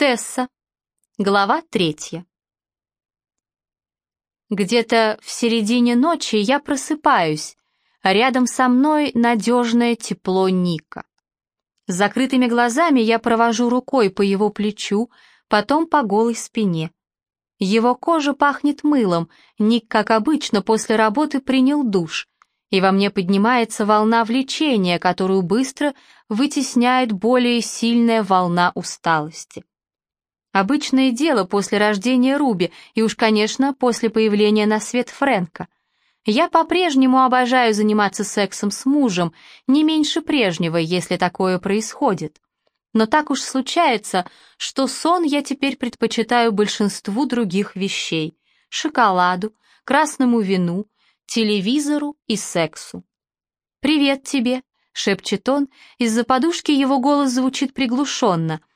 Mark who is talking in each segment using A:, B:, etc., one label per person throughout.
A: Тесса. Глава третья. Где-то в середине ночи я просыпаюсь, а рядом со мной надежное тепло Ника. С закрытыми глазами я провожу рукой по его плечу, потом по голой спине. Его кожа пахнет мылом, Ник, как обычно, после работы принял душ, и во мне поднимается волна влечения, которую быстро вытесняет более сильная волна усталости. Обычное дело после рождения Руби и уж, конечно, после появления на свет Фрэнка. Я по-прежнему обожаю заниматься сексом с мужем, не меньше прежнего, если такое происходит. Но так уж случается, что сон я теперь предпочитаю большинству других вещей — шоколаду, красному вину, телевизору и сексу. «Привет тебе», — шепчет он, из-за подушки его голос звучит приглушенно —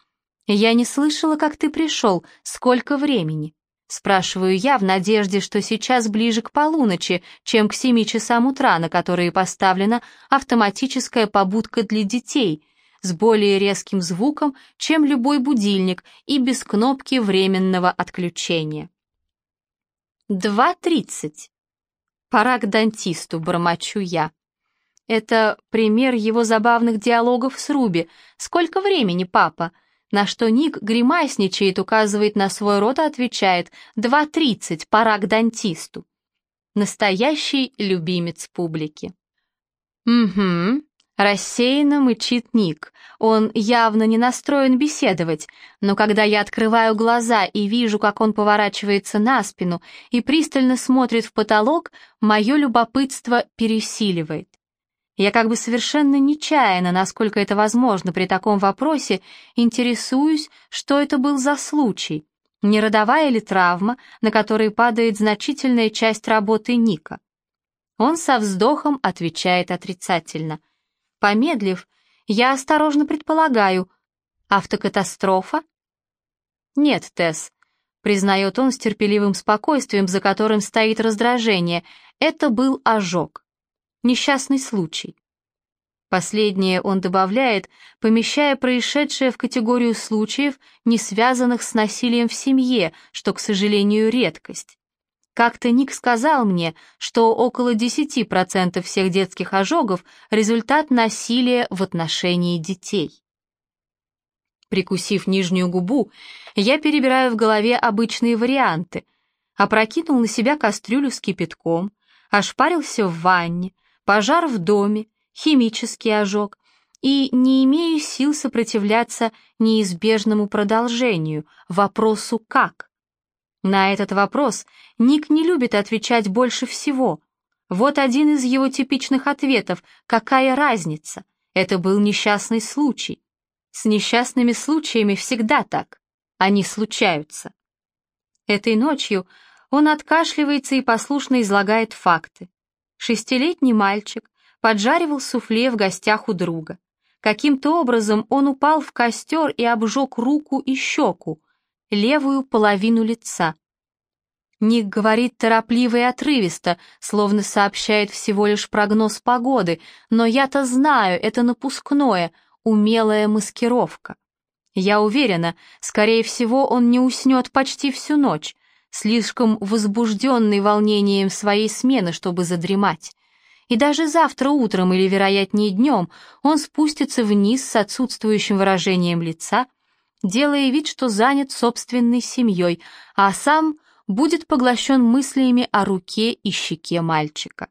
A: «Я не слышала, как ты пришел. Сколько времени?» Спрашиваю я в надежде, что сейчас ближе к полуночи, чем к семи часам утра, на которые поставлена автоматическая побудка для детей, с более резким звуком, чем любой будильник и без кнопки временного отключения. Два тридцать. Пора к дантисту, бормочу я. Это пример его забавных диалогов с Руби. «Сколько времени, папа?» На что Ник гримасничает, указывает на свой рот и отвечает «Два тридцать, пора к дантисту». Настоящий любимец публики. «Угу», — рассеянно мычит Ник. Он явно не настроен беседовать, но когда я открываю глаза и вижу, как он поворачивается на спину и пристально смотрит в потолок, мое любопытство пересиливает. Я как бы совершенно нечаянно, насколько это возможно при таком вопросе, интересуюсь, что это был за случай, не родовая ли травма, на которой падает значительная часть работы Ника. Он со вздохом отвечает отрицательно. Помедлив, я осторожно предполагаю, автокатастрофа? Нет, Тесс, признает он с терпеливым спокойствием, за которым стоит раздражение, это был ожог несчастный случай. Последнее он добавляет, помещая происшедшее в категорию случаев, не связанных с насилием в семье, что, к сожалению, редкость. Как-то Ник сказал мне, что около 10% всех детских ожогов – результат насилия в отношении детей. Прикусив нижнюю губу, я перебираю в голове обычные варианты. Опрокинул на себя кастрюлю с кипятком, ошпарился в ванне, пожар в доме, химический ожог, и не имею сил сопротивляться неизбежному продолжению, вопросу «как?». На этот вопрос Ник не любит отвечать больше всего. Вот один из его типичных ответов «какая разница?». Это был несчастный случай. С несчастными случаями всегда так. Они случаются. Этой ночью он откашливается и послушно излагает факты. Шестилетний мальчик поджаривал суфле в гостях у друга. Каким-то образом он упал в костер и обжег руку и щеку, левую половину лица. Ник говорит торопливо и отрывисто, словно сообщает всего лишь прогноз погоды, но я-то знаю, это напускное, умелая маскировка. Я уверена, скорее всего, он не уснет почти всю ночь, слишком возбужденный волнением своей смены, чтобы задремать. И даже завтра утром или, вероятнее, днем он спустится вниз с отсутствующим выражением лица, делая вид, что занят собственной семьей, а сам будет поглощен мыслями о руке и щеке мальчика.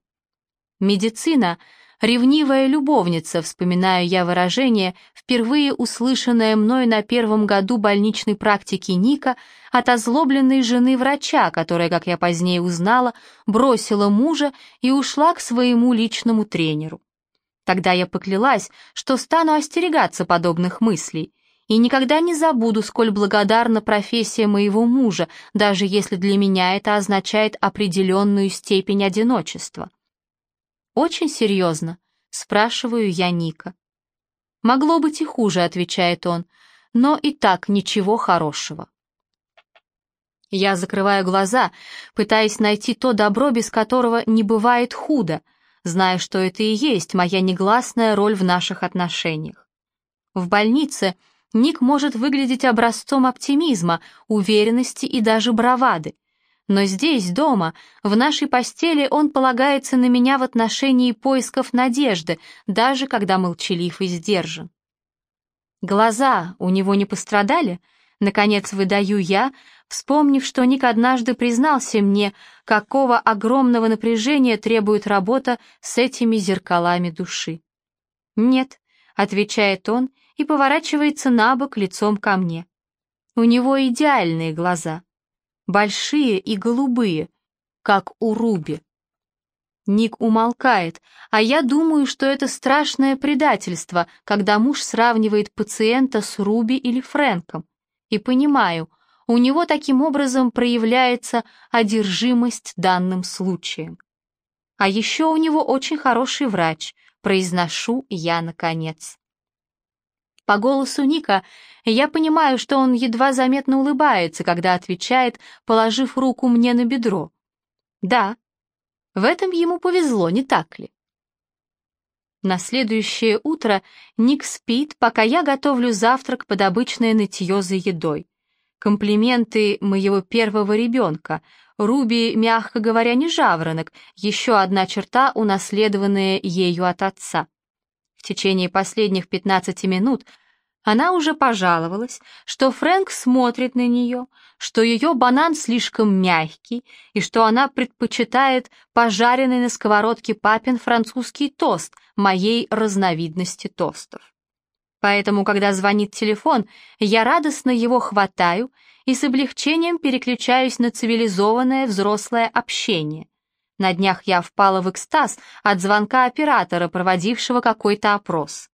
A: Медицина — Ревнивая любовница, вспоминаю я выражение, впервые услышанное мной на первом году больничной практики Ника от озлобленной жены врача, которая, как я позднее узнала, бросила мужа и ушла к своему личному тренеру. Тогда я поклялась, что стану остерегаться подобных мыслей, и никогда не забуду, сколь благодарна профессия моего мужа, даже если для меня это означает определенную степень одиночества. «Очень серьезно?» — спрашиваю я Ника. «Могло быть и хуже», — отвечает он, — «но и так ничего хорошего». Я закрываю глаза, пытаясь найти то добро, без которого не бывает худо, зная, что это и есть моя негласная роль в наших отношениях. В больнице Ник может выглядеть образцом оптимизма, уверенности и даже бравады. Но здесь, дома, в нашей постели он полагается на меня в отношении поисков надежды, даже когда молчалив и сдержан. Глаза у него не пострадали? Наконец выдаю я, вспомнив, что Ник однажды признался мне, какого огромного напряжения требует работа с этими зеркалами души. «Нет», — отвечает он и поворачивается на бок лицом ко мне. У него идеальные глаза большие и голубые, как у Руби. Ник умолкает, а я думаю, что это страшное предательство, когда муж сравнивает пациента с Руби или Фрэнком. И понимаю, у него таким образом проявляется одержимость данным случаем. А еще у него очень хороший врач, произношу я наконец. По голосу Ника я понимаю, что он едва заметно улыбается, когда отвечает, положив руку мне на бедро. Да, в этом ему повезло, не так ли? На следующее утро Ник спит, пока я готовлю завтрак под обычное нытье за едой. Комплименты моего первого ребенка. Руби, мягко говоря, не жаворонок, еще одна черта, унаследованная ею от отца. В течение последних 15 минут она уже пожаловалась, что Фрэнк смотрит на нее, что ее банан слишком мягкий и что она предпочитает пожаренный на сковородке папин французский тост моей разновидности тостов. Поэтому, когда звонит телефон, я радостно его хватаю и с облегчением переключаюсь на цивилизованное взрослое общение. На днях я впала в экстаз от звонка оператора, проводившего какой-то опрос.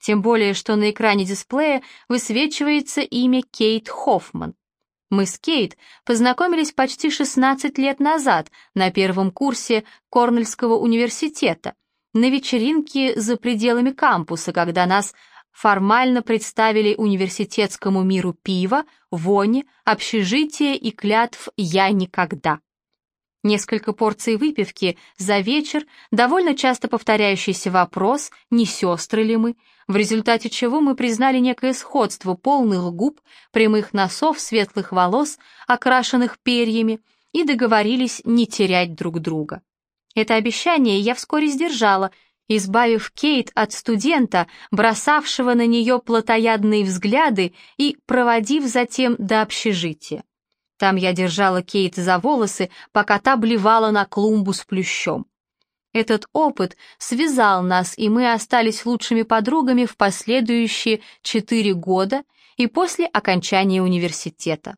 A: Тем более, что на экране дисплея высвечивается имя Кейт Хоффман. Мы с Кейт познакомились почти 16 лет назад на первом курсе Корнельского университета, на вечеринке за пределами кампуса, когда нас формально представили университетскому миру пива, вони, общежития и клятв «я никогда». Несколько порций выпивки за вечер, довольно часто повторяющийся вопрос, не сестры ли мы, в результате чего мы признали некое сходство полных губ, прямых носов, светлых волос, окрашенных перьями, и договорились не терять друг друга. Это обещание я вскоре сдержала, избавив Кейт от студента, бросавшего на нее плотоядные взгляды и проводив затем до общежития. Там я держала Кейт за волосы, пока та блевала на клумбу с плющом. Этот опыт связал нас, и мы остались лучшими подругами в последующие четыре года и после окончания университета.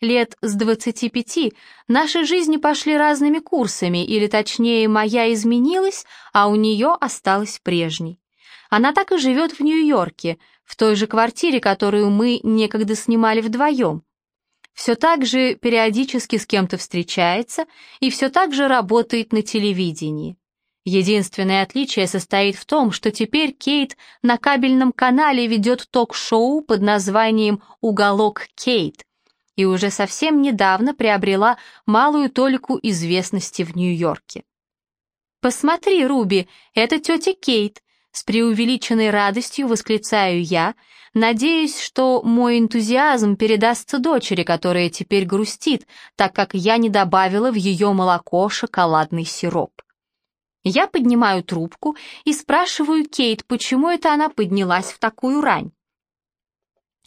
A: Лет с 25 наши жизни пошли разными курсами, или точнее, моя изменилась, а у нее осталась прежней. Она так и живет в Нью-Йорке, в той же квартире, которую мы некогда снимали вдвоем все так же периодически с кем-то встречается и все так же работает на телевидении. Единственное отличие состоит в том, что теперь Кейт на кабельном канале ведет ток-шоу под названием «Уголок Кейт» и уже совсем недавно приобрела малую толику известности в Нью-Йорке. «Посмотри, Руби, это тетя Кейт», с преувеличенной радостью восклицаю я, надеясь, что мой энтузиазм передастся дочери, которая теперь грустит, так как я не добавила в ее молоко шоколадный сироп. Я поднимаю трубку и спрашиваю Кейт, почему это она поднялась в такую рань.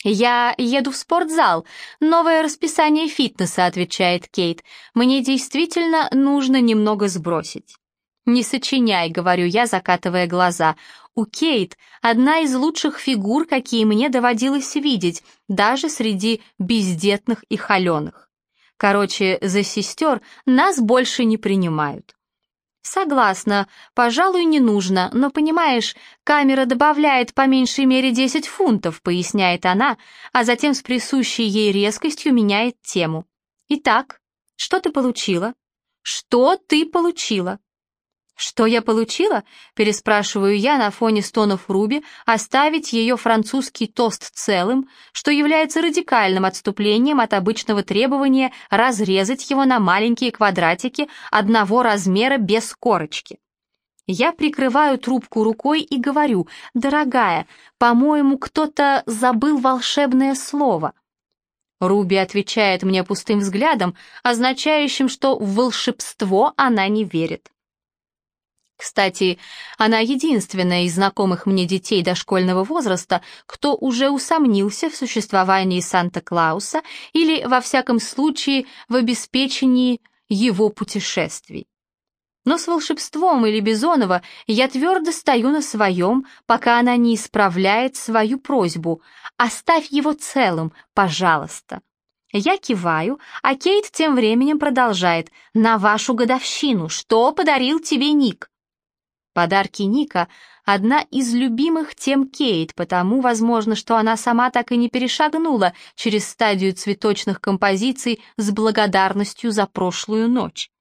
A: «Я еду в спортзал. Новое расписание фитнеса», — отвечает Кейт. «Мне действительно нужно немного сбросить». «Не сочиняй», — говорю я, закатывая глаза. «У Кейт одна из лучших фигур, какие мне доводилось видеть, даже среди бездетных и холеных. Короче, за сестер нас больше не принимают». «Согласна, пожалуй, не нужно, но, понимаешь, камера добавляет по меньшей мере 10 фунтов», — поясняет она, а затем с присущей ей резкостью меняет тему. «Итак, что ты получила?» «Что ты получила?» «Что я получила?» — переспрашиваю я на фоне стонов Руби, оставить ее французский тост целым, что является радикальным отступлением от обычного требования разрезать его на маленькие квадратики одного размера без корочки. Я прикрываю трубку рукой и говорю, «Дорогая, по-моему, кто-то забыл волшебное слово». Руби отвечает мне пустым взглядом, означающим, что в волшебство она не верит. Кстати, она единственная из знакомых мне детей дошкольного возраста, кто уже усомнился в существовании Санта-Клауса или, во всяком случае, в обеспечении его путешествий. Но с волшебством или Бизонова я твердо стою на своем, пока она не исправляет свою просьбу. «Оставь его целым, пожалуйста». Я киваю, а Кейт тем временем продолжает. «На вашу годовщину что подарил тебе Ник?» Подарки Ника — одна из любимых тем Кейт, потому, возможно, что она сама так и не перешагнула через стадию цветочных композиций с благодарностью за прошлую ночь.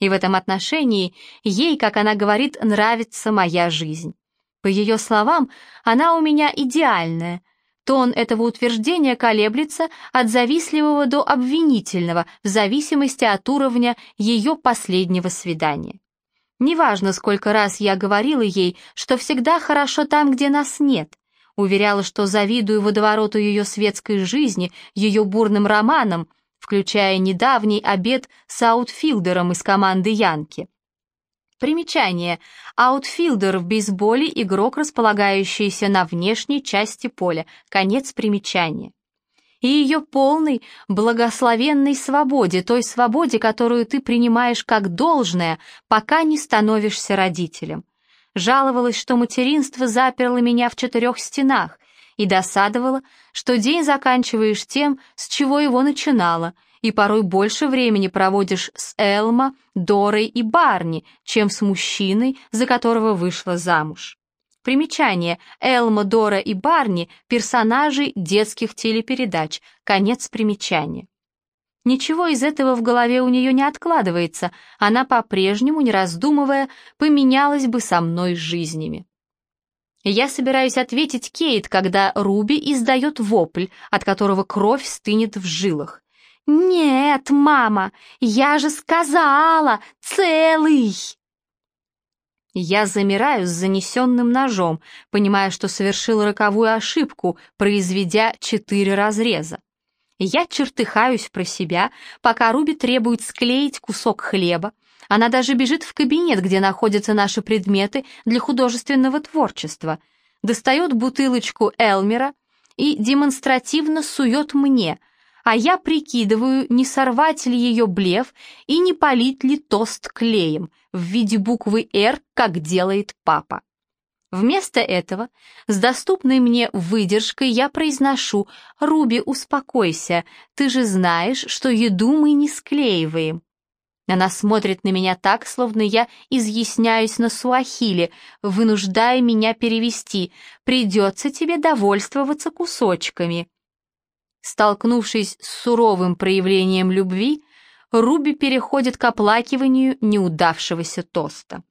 A: И в этом отношении ей, как она говорит, нравится моя жизнь. По ее словам, она у меня идеальная. Тон этого утверждения колеблется от завистливого до обвинительного в зависимости от уровня ее последнего свидания. Неважно, сколько раз я говорила ей, что всегда хорошо там, где нас нет, уверяла, что завидую водовороту ее светской жизни, ее бурным романам, включая недавний обед с аутфилдером из команды Янки. Примечание. Аутфилдер в бейсболе – игрок, располагающийся на внешней части поля. Конец примечания. И ее полной, благословенной свободе, той свободе, которую ты принимаешь как должное, пока не становишься родителем. Жаловалась, что материнство заперло меня в четырех стенах, и досадовала, что день заканчиваешь тем, с чего его начинала, и порой больше времени проводишь с Элма, Дорой и Барни, чем с мужчиной, за которого вышла замуж. Примечание. Элма, Дора и Барни – персонажи детских телепередач. Конец примечания. Ничего из этого в голове у нее не откладывается, она по-прежнему, не раздумывая, поменялась бы со мной жизнями. Я собираюсь ответить Кейт, когда Руби издает вопль, от которого кровь стынет в жилах. «Нет, мама, я же сказала, целый!» Я замираю с занесенным ножом, понимая, что совершил роковую ошибку, произведя четыре разреза. Я чертыхаюсь про себя, пока Руби требует склеить кусок хлеба, она даже бежит в кабинет, где находятся наши предметы для художественного творчества, достает бутылочку Элмера и демонстративно сует мне, а я прикидываю, не сорвать ли ее блеф и не полить ли тост клеем в виде буквы «Р», как делает папа. Вместо этого, с доступной мне выдержкой, я произношу «Руби, успокойся, ты же знаешь, что еду мы не склеиваем». Она смотрит на меня так, словно я изъясняюсь на суахили, вынуждая меня перевести «придется тебе довольствоваться кусочками». Столкнувшись с суровым проявлением любви, Руби переходит к оплакиванию неудавшегося тоста.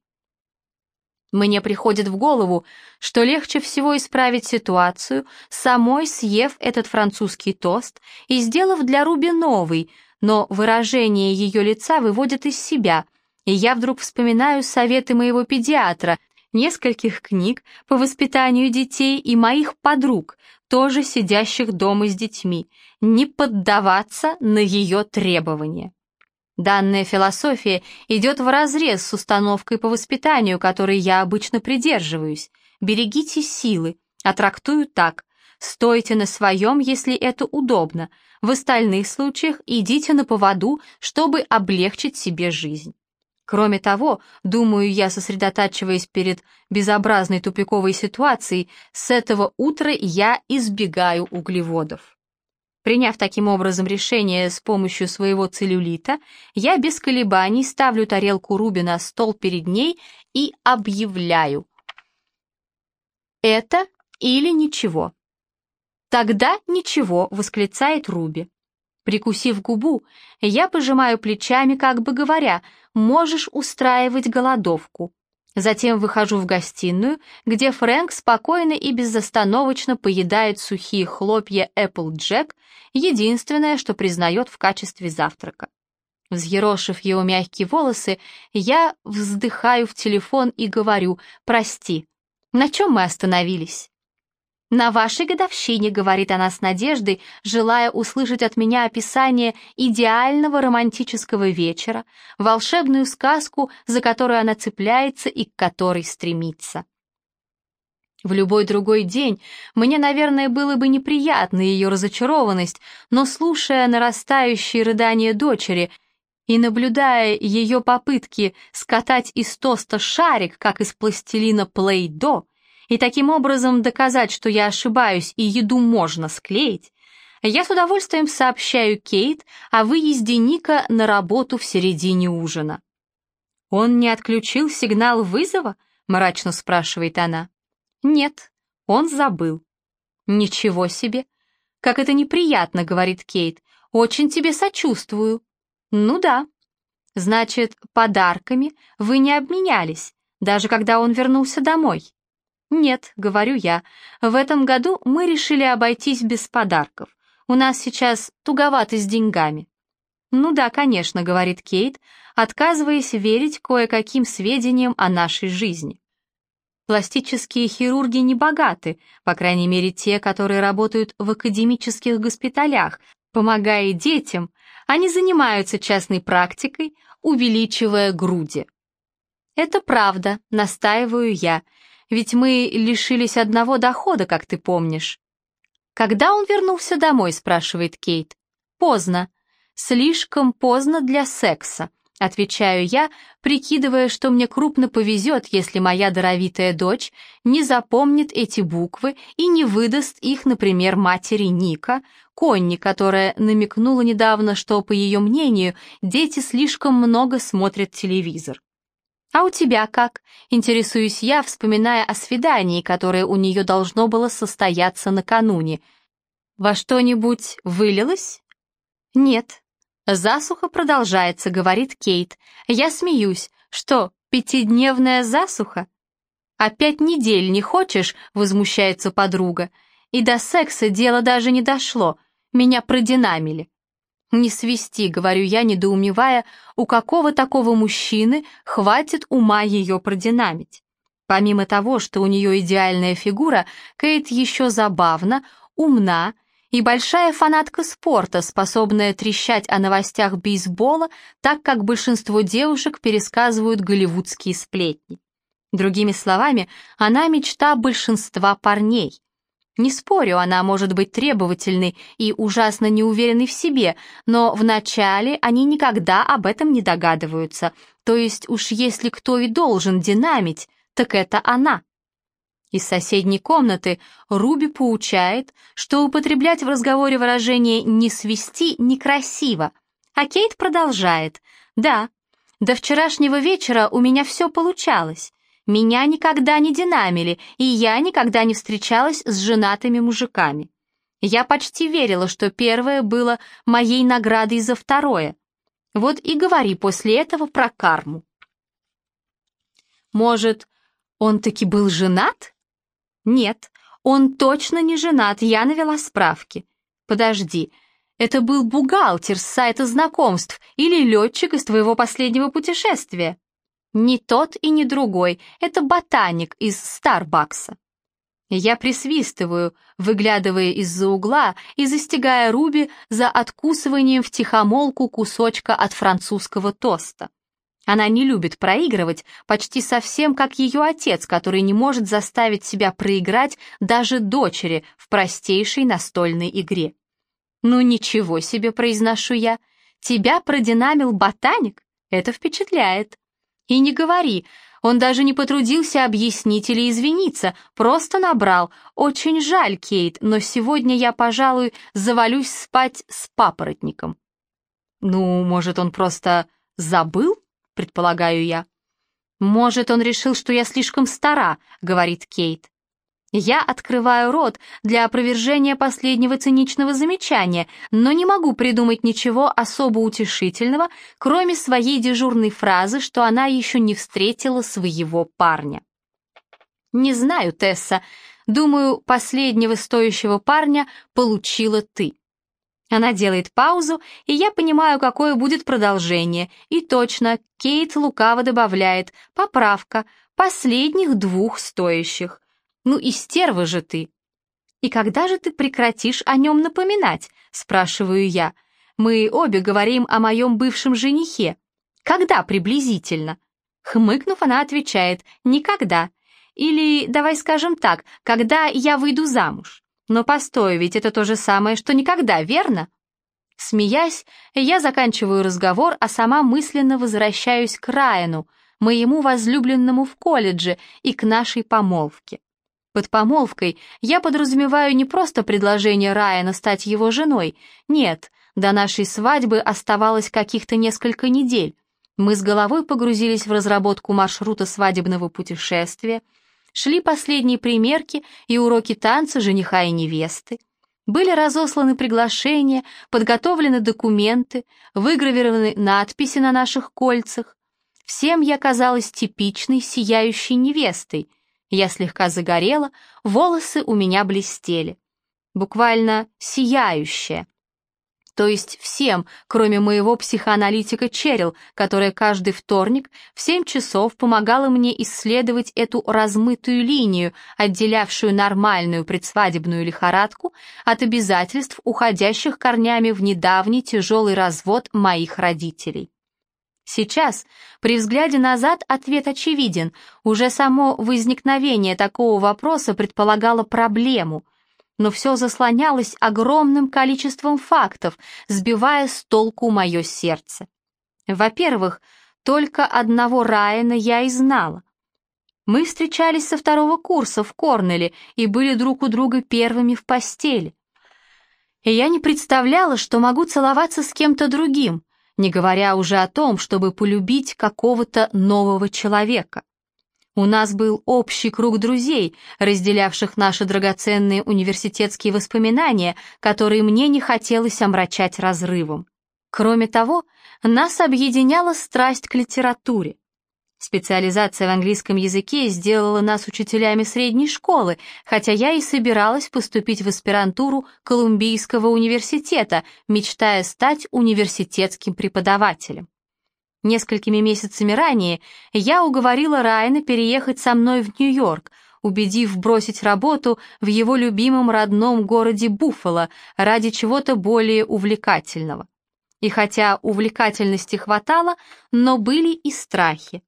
A: Мне приходит в голову, что легче всего исправить ситуацию, самой съев этот французский тост и сделав для Руби новый — но выражение ее лица выводит из себя, и я вдруг вспоминаю советы моего педиатра, нескольких книг по воспитанию детей и моих подруг, тоже сидящих дома с детьми, не поддаваться на ее требования. Данная философия идет вразрез с установкой по воспитанию, которой я обычно придерживаюсь. Берегите силы, а трактую так. Стойте на своем, если это удобно, в остальных случаях идите на поводу, чтобы облегчить себе жизнь. Кроме того, думаю я, сосредотачиваясь перед безобразной тупиковой ситуацией, с этого утра я избегаю углеводов. Приняв таким образом решение с помощью своего целлюлита, я без колебаний ставлю тарелку Руби на стол перед ней и объявляю. Это или ничего. «Тогда ничего», — восклицает Руби. Прикусив губу, я пожимаю плечами, как бы говоря, «можешь устраивать голодовку». Затем выхожу в гостиную, где Фрэнк спокойно и безостановочно поедает сухие хлопья Applejack, единственное, что признает в качестве завтрака. Взъерошив его мягкие волосы, я вздыхаю в телефон и говорю «Прости, на чем мы остановились?» «На вашей годовщине», — говорит она с надеждой, желая услышать от меня описание идеального романтического вечера, волшебную сказку, за которую она цепляется и к которой стремится. В любой другой день мне, наверное, было бы неприятна ее разочарованность, но, слушая нарастающие рыдания дочери и наблюдая ее попытки скатать из тоста шарик, как из пластилина плей-до, и таким образом доказать, что я ошибаюсь и еду можно склеить, я с удовольствием сообщаю Кейт о выезде Ника на работу в середине ужина. «Он не отключил сигнал вызова?» — мрачно спрашивает она. «Нет, он забыл». «Ничего себе! Как это неприятно», — говорит Кейт. «Очень тебе сочувствую». «Ну да». «Значит, подарками вы не обменялись, даже когда он вернулся домой?» «Нет», — говорю я, — «в этом году мы решили обойтись без подарков. У нас сейчас туговато с деньгами». «Ну да, конечно», — говорит Кейт, отказываясь верить кое-каким сведениям о нашей жизни. Пластические хирурги не богаты, по крайней мере те, которые работают в академических госпиталях, помогая детям, они занимаются частной практикой, увеличивая груди. «Это правда», — настаиваю я, — ведь мы лишились одного дохода, как ты помнишь». «Когда он вернулся домой?» — спрашивает Кейт. «Поздно. Слишком поздно для секса», — отвечаю я, прикидывая, что мне крупно повезет, если моя даровитая дочь не запомнит эти буквы и не выдаст их, например, матери Ника, Конни, которая намекнула недавно, что, по ее мнению, дети слишком много смотрят телевизор. «А у тебя как?» — интересуюсь я, вспоминая о свидании, которое у нее должно было состояться накануне. «Во что-нибудь вылилось?» «Нет». «Засуха продолжается», — говорит Кейт. «Я смеюсь. Что, пятидневная засуха?» «А пять недель не хочешь?» — возмущается подруга. «И до секса дело даже не дошло. Меня продинамили». «Не свисти», — говорю я, недоумевая, у какого такого мужчины хватит ума ее продинамить. Помимо того, что у нее идеальная фигура, Кейт еще забавна, умна и большая фанатка спорта, способная трещать о новостях бейсбола, так как большинство девушек пересказывают голливудские сплетни. Другими словами, она мечта большинства парней. Не спорю, она может быть требовательной и ужасно неуверенной в себе, но вначале они никогда об этом не догадываются. То есть уж если кто и должен динамить, так это она. Из соседней комнаты Руби поучает, что употреблять в разговоре выражение «не свести» некрасиво, а Кейт продолжает. «Да, до вчерашнего вечера у меня все получалось. Меня никогда не динамили, и я никогда не встречалась с женатыми мужиками. Я почти верила, что первое было моей наградой за второе. Вот и говори после этого про карму. Может, он таки был женат? Нет, он точно не женат, я навела справки. Подожди, это был бухгалтер с сайта знакомств или летчик из твоего последнего путешествия. Не тот и не другой, это ботаник из Старбакса. Я присвистываю, выглядывая из-за угла и застигая Руби за откусыванием в тихомолку кусочка от французского тоста. Она не любит проигрывать, почти совсем как ее отец, который не может заставить себя проиграть даже дочери в простейшей настольной игре. «Ну ничего себе», — произношу я, — «тебя продинамил ботаник? Это впечатляет». И не говори, он даже не потрудился объяснить или извиниться, просто набрал. Очень жаль, Кейт, но сегодня я, пожалуй, завалюсь спать с папоротником. Ну, может, он просто забыл, предполагаю я. Может, он решил, что я слишком стара, говорит Кейт. Я открываю рот для опровержения последнего циничного замечания, но не могу придумать ничего особо утешительного, кроме своей дежурной фразы, что она еще не встретила своего парня. «Не знаю, Тесса. Думаю, последнего стоящего парня получила ты». Она делает паузу, и я понимаю, какое будет продолжение. И точно, Кейт лукаво добавляет «поправка, последних двух стоящих». Ну и стерва же ты. «И когда же ты прекратишь о нем напоминать?» — спрашиваю я. «Мы обе говорим о моем бывшем женихе. Когда приблизительно?» Хмыкнув, она отвечает «никогда». Или, давай скажем так, «когда я выйду замуж». Но постой, ведь это то же самое, что никогда, верно? Смеясь, я заканчиваю разговор, а сама мысленно возвращаюсь к Райану, моему возлюбленному в колледже и к нашей помолвке. Под помолвкой я подразумеваю не просто предложение Райана стать его женой, нет, до нашей свадьбы оставалось каких-то несколько недель. Мы с головой погрузились в разработку маршрута свадебного путешествия, шли последние примерки и уроки танца жениха и невесты, были разосланы приглашения, подготовлены документы, выгравированы надписи на наших кольцах. Всем я казалась типичной сияющей невестой. Я слегка загорела, волосы у меня блестели. Буквально сияющая то есть всем, кроме моего психоаналитика Черил, которая каждый вторник в 7 часов помогала мне исследовать эту размытую линию, отделявшую нормальную предсвадебную лихорадку от обязательств, уходящих корнями в недавний тяжелый развод моих родителей. Сейчас, при взгляде назад, ответ очевиден. Уже само возникновение такого вопроса предполагало проблему — но все заслонялось огромным количеством фактов, сбивая с толку мое сердце. Во-первых, только одного Райана я и знала. Мы встречались со второго курса в Корнеле и были друг у друга первыми в постели. И я не представляла, что могу целоваться с кем-то другим, не говоря уже о том, чтобы полюбить какого-то нового человека. У нас был общий круг друзей, разделявших наши драгоценные университетские воспоминания, которые мне не хотелось омрачать разрывом. Кроме того, нас объединяла страсть к литературе. Специализация в английском языке сделала нас учителями средней школы, хотя я и собиралась поступить в аспирантуру Колумбийского университета, мечтая стать университетским преподавателем. Несколькими месяцами ранее я уговорила Райана переехать со мной в Нью-Йорк, убедив бросить работу в его любимом родном городе Буффало ради чего-то более увлекательного. И хотя увлекательности хватало, но были и страхи.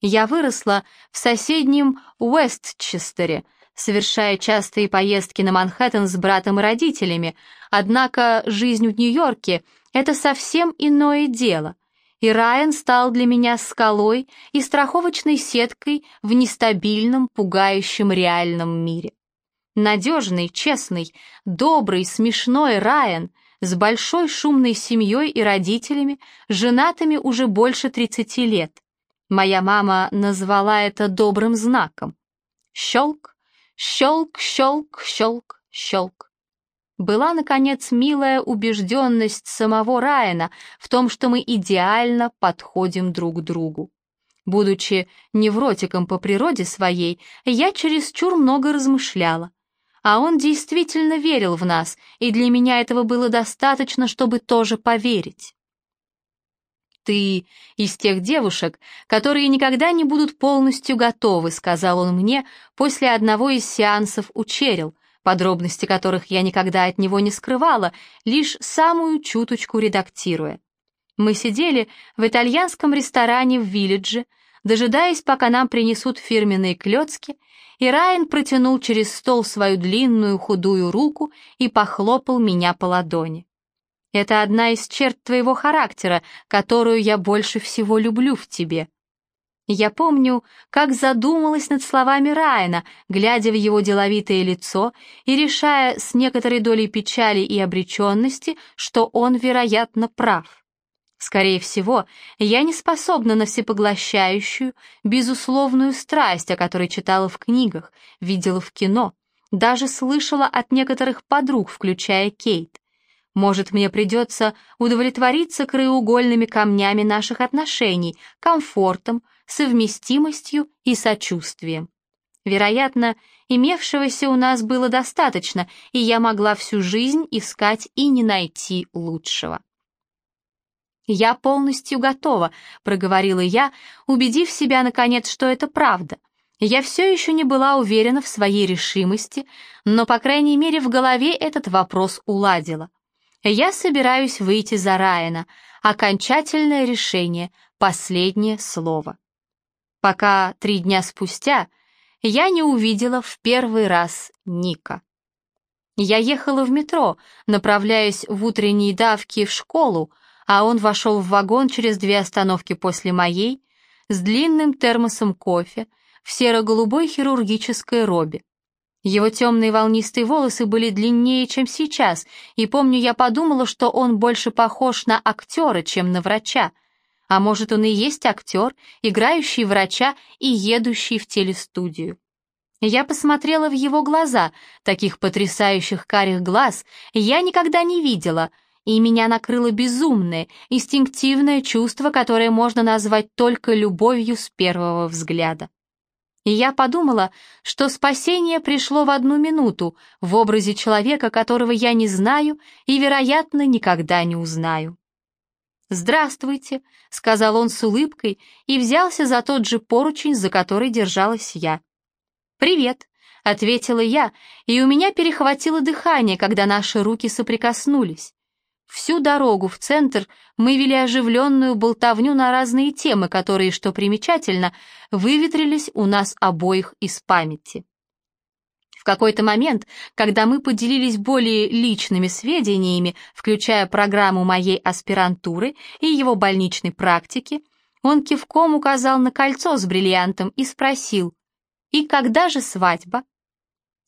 A: Я выросла в соседнем Уэстчестере, совершая частые поездки на Манхэттен с братом и родителями, однако жизнь в Нью-Йорке — это совсем иное дело — и Райан стал для меня скалой и страховочной сеткой в нестабильном, пугающем реальном мире. Надежный, честный, добрый, смешной Райан с большой шумной семьей и родителями, женатыми уже больше 30 лет. Моя мама назвала это добрым знаком. Щелк, щелк, щелк, щелк, щелк была, наконец, милая убежденность самого Райана в том, что мы идеально подходим друг другу. Будучи невротиком по природе своей, я чересчур много размышляла. А он действительно верил в нас, и для меня этого было достаточно, чтобы тоже поверить. «Ты из тех девушек, которые никогда не будут полностью готовы», сказал он мне после одного из сеансов у Черил, подробности которых я никогда от него не скрывала, лишь самую чуточку редактируя. Мы сидели в итальянском ресторане в Виллидже, дожидаясь, пока нам принесут фирменные клёцки, и Райан протянул через стол свою длинную худую руку и похлопал меня по ладони. Это одна из черт твоего характера, которую я больше всего люблю в тебе. Я помню, как задумалась над словами Райана, глядя в его деловитое лицо и решая с некоторой долей печали и обреченности, что он, вероятно, прав. Скорее всего, я не способна на всепоглощающую, безусловную страсть, о которой читала в книгах, видела в кино, даже слышала от некоторых подруг, включая Кейт. Может, мне придется удовлетвориться краеугольными камнями наших отношений, комфортом, совместимостью и сочувствием. Вероятно, имевшегося у нас было достаточно, и я могла всю жизнь искать и не найти лучшего. «Я полностью готова», — проговорила я, убедив себя, наконец, что это правда. Я все еще не была уверена в своей решимости, но, по крайней мере, в голове этот вопрос уладила. Я собираюсь выйти за Райана. Окончательное решение, последнее слово. Пока три дня спустя я не увидела в первый раз Ника. Я ехала в метро, направляясь в утренние давки в школу, а он вошел в вагон через две остановки после моей, с длинным термосом кофе, в серо-голубой хирургической робе. Его темные волнистые волосы были длиннее, чем сейчас, и помню, я подумала, что он больше похож на актера, чем на врача. А может, он и есть актер, играющий врача и едущий в телестудию. Я посмотрела в его глаза, таких потрясающих карих глаз я никогда не видела — и меня накрыло безумное, инстинктивное чувство, которое можно назвать только любовью с первого взгляда. И я подумала, что спасение пришло в одну минуту в образе человека, которого я не знаю и, вероятно, никогда не узнаю. «Здравствуйте», — сказал он с улыбкой и взялся за тот же поручень, за который держалась я. «Привет», — ответила я, и у меня перехватило дыхание, когда наши руки соприкоснулись. Всю дорогу в центр мы вели оживленную болтовню на разные темы, которые, что примечательно, выветрились у нас обоих из памяти. В какой-то момент, когда мы поделились более личными сведениями, включая программу моей аспирантуры и его больничной практики, он кивком указал на кольцо с бриллиантом и спросил, «И когда же свадьба?»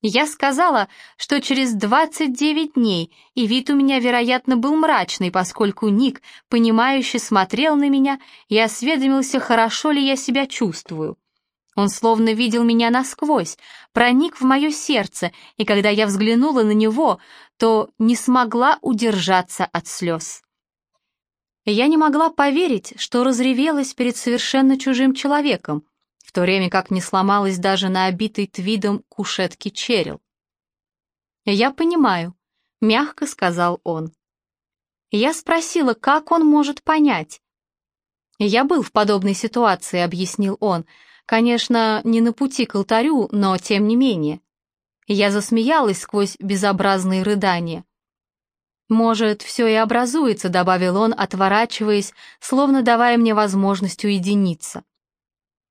A: Я сказала, что через 29 дней, и вид у меня, вероятно, был мрачный, поскольку Ник, понимающе смотрел на меня и осведомился, хорошо ли я себя чувствую. Он словно видел меня насквозь, проник в мое сердце, и когда я взглянула на него, то не смогла удержаться от слез. Я не могла поверить, что разревелась перед совершенно чужим человеком, в то время как не сломалась даже на обитой твидом кушетке черил. «Я понимаю», — мягко сказал он. Я спросила, как он может понять. «Я был в подобной ситуации», — объяснил он. «Конечно, не на пути к алтарю, но тем не менее». Я засмеялась сквозь безобразные рыдания. «Может, все и образуется», — добавил он, отворачиваясь, словно давая мне возможность уединиться.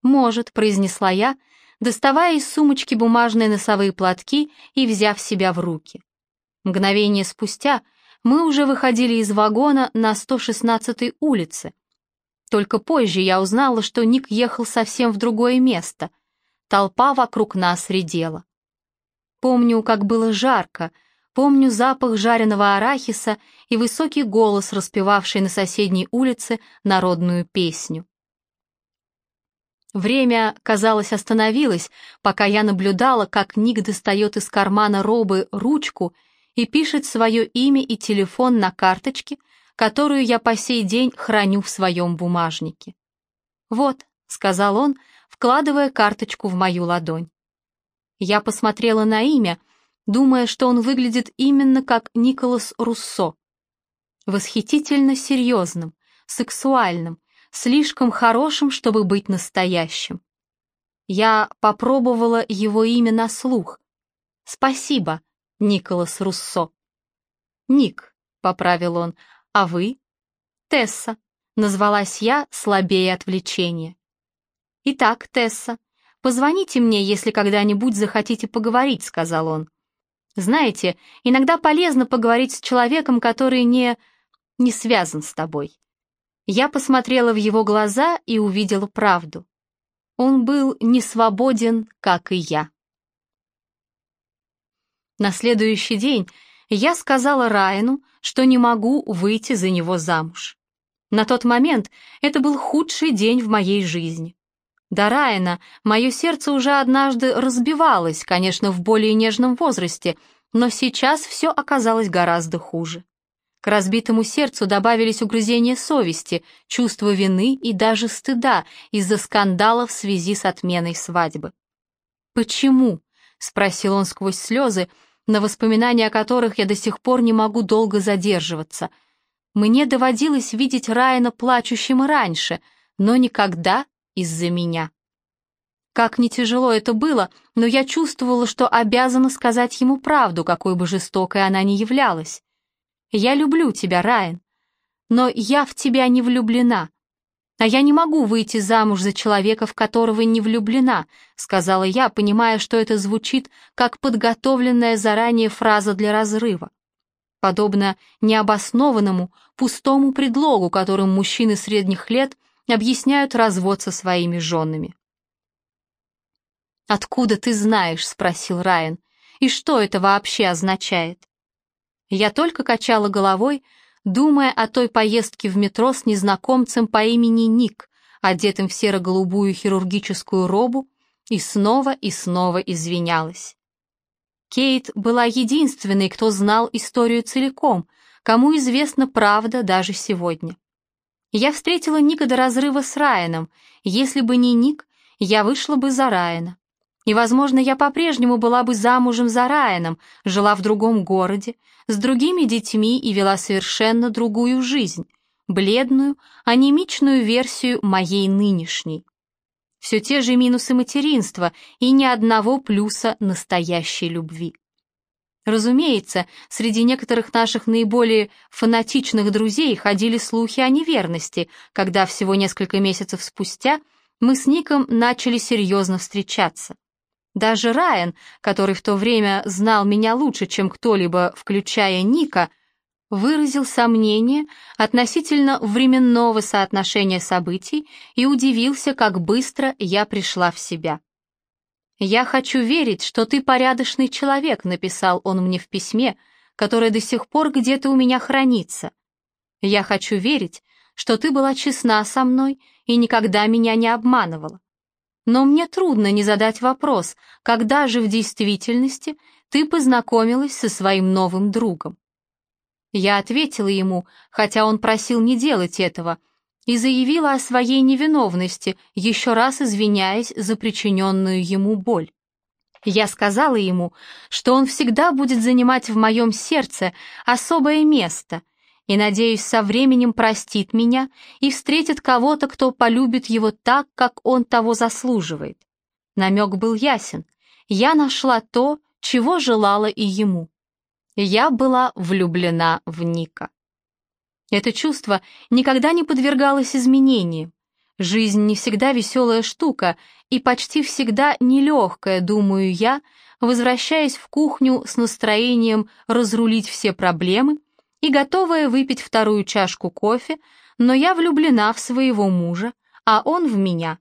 A: «Может», — произнесла я, доставая из сумочки бумажные носовые платки и взяв себя в руки. Мгновение спустя мы уже выходили из вагона на 116-й улице. Только позже я узнала, что Ник ехал совсем в другое место. Толпа вокруг нас редела. Помню, как было жарко, помню запах жареного арахиса и высокий голос, распевавший на соседней улице народную песню. Время, казалось, остановилось, пока я наблюдала, как Ник достает из кармана робы ручку и пишет свое имя и телефон на карточке, которую я по сей день храню в своем бумажнике. «Вот», — сказал он, вкладывая карточку в мою ладонь. Я посмотрела на имя, думая, что он выглядит именно как Николас Руссо. Восхитительно серьезным, сексуальным, слишком хорошим, чтобы быть настоящим. Я попробовала его имя на слух. «Спасибо, Николас Руссо». «Ник», — поправил он, — «а вы?» «Тесса», — назвалась я слабее отвлечения. «Итак, Тесса, позвоните мне, если когда-нибудь захотите поговорить», — сказал он. «Знаете, иногда полезно поговорить с человеком, который не... не связан с тобой. Я посмотрела в его глаза и увидела правду. Он был не свободен, как и я. На следующий день я сказала Райану, что не могу выйти за него замуж. На тот момент это был худший день в моей жизни. До Райана мое сердце уже однажды разбивалось, конечно, в более нежном возрасте, но сейчас все оказалось гораздо хуже. К разбитому сердцу добавились угрызения совести, чувство вины и даже стыда из-за скандала в связи с отменой свадьбы. «Почему?» — спросил он сквозь слезы, на воспоминания о которых я до сих пор не могу долго задерживаться. Мне доводилось видеть Райана плачущим раньше, но никогда из-за меня. Как не тяжело это было, но я чувствовала, что обязана сказать ему правду, какой бы жестокой она ни являлась. «Я люблю тебя, Райан, но я в тебя не влюблена. А я не могу выйти замуж за человека, в которого не влюблена», сказала я, понимая, что это звучит как подготовленная заранее фраза для разрыва. Подобно необоснованному, пустому предлогу, которым мужчины средних лет объясняют развод со своими женами. «Откуда ты знаешь?» — спросил Райан. «И что это вообще означает?» Я только качала головой, думая о той поездке в метро с незнакомцем по имени Ник, одетым в серо-голубую хирургическую робу, и снова и снова извинялась. Кейт была единственной, кто знал историю целиком, кому известна правда даже сегодня. Я встретила Ника до разрыва с Райаном, если бы не Ник, я вышла бы за Райана. И, возможно, я по-прежнему была бы замужем за Райаном, жила в другом городе, с другими детьми и вела совершенно другую жизнь, бледную, анемичную версию моей нынешней. Все те же минусы материнства и ни одного плюса настоящей любви. Разумеется, среди некоторых наших наиболее фанатичных друзей ходили слухи о неверности, когда всего несколько месяцев спустя мы с Ником начали серьезно встречаться. Даже Райан, который в то время знал меня лучше, чем кто-либо, включая Ника, выразил сомнение относительно временного соотношения событий и удивился, как быстро я пришла в себя. «Я хочу верить, что ты порядочный человек», — написал он мне в письме, которое до сих пор где-то у меня хранится. «Я хочу верить, что ты была честна со мной и никогда меня не обманывала. Но мне трудно не задать вопрос, когда же в действительности ты познакомилась со своим новым другом? Я ответила ему, хотя он просил не делать этого, и заявила о своей невиновности, еще раз извиняясь за причиненную ему боль. Я сказала ему, что он всегда будет занимать в моем сердце особое место — и, надеюсь, со временем простит меня и встретит кого-то, кто полюбит его так, как он того заслуживает. Намек был ясен. Я нашла то, чего желала и ему. Я была влюблена в Ника. Это чувство никогда не подвергалось изменениям. Жизнь не всегда веселая штука и почти всегда нелегкая, думаю я, возвращаясь в кухню с настроением разрулить все проблемы и готовая выпить вторую чашку кофе, но я влюблена в своего мужа, а он в меня.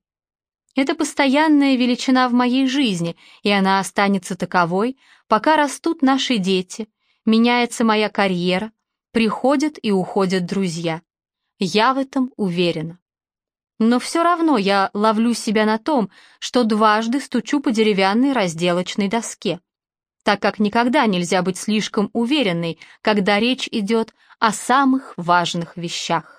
A: Это постоянная величина в моей жизни, и она останется таковой, пока растут наши дети, меняется моя карьера, приходят и уходят друзья. Я в этом уверена. Но все равно я ловлю себя на том, что дважды стучу по деревянной разделочной доске так как никогда нельзя быть слишком уверенной, когда речь идет о самых важных вещах.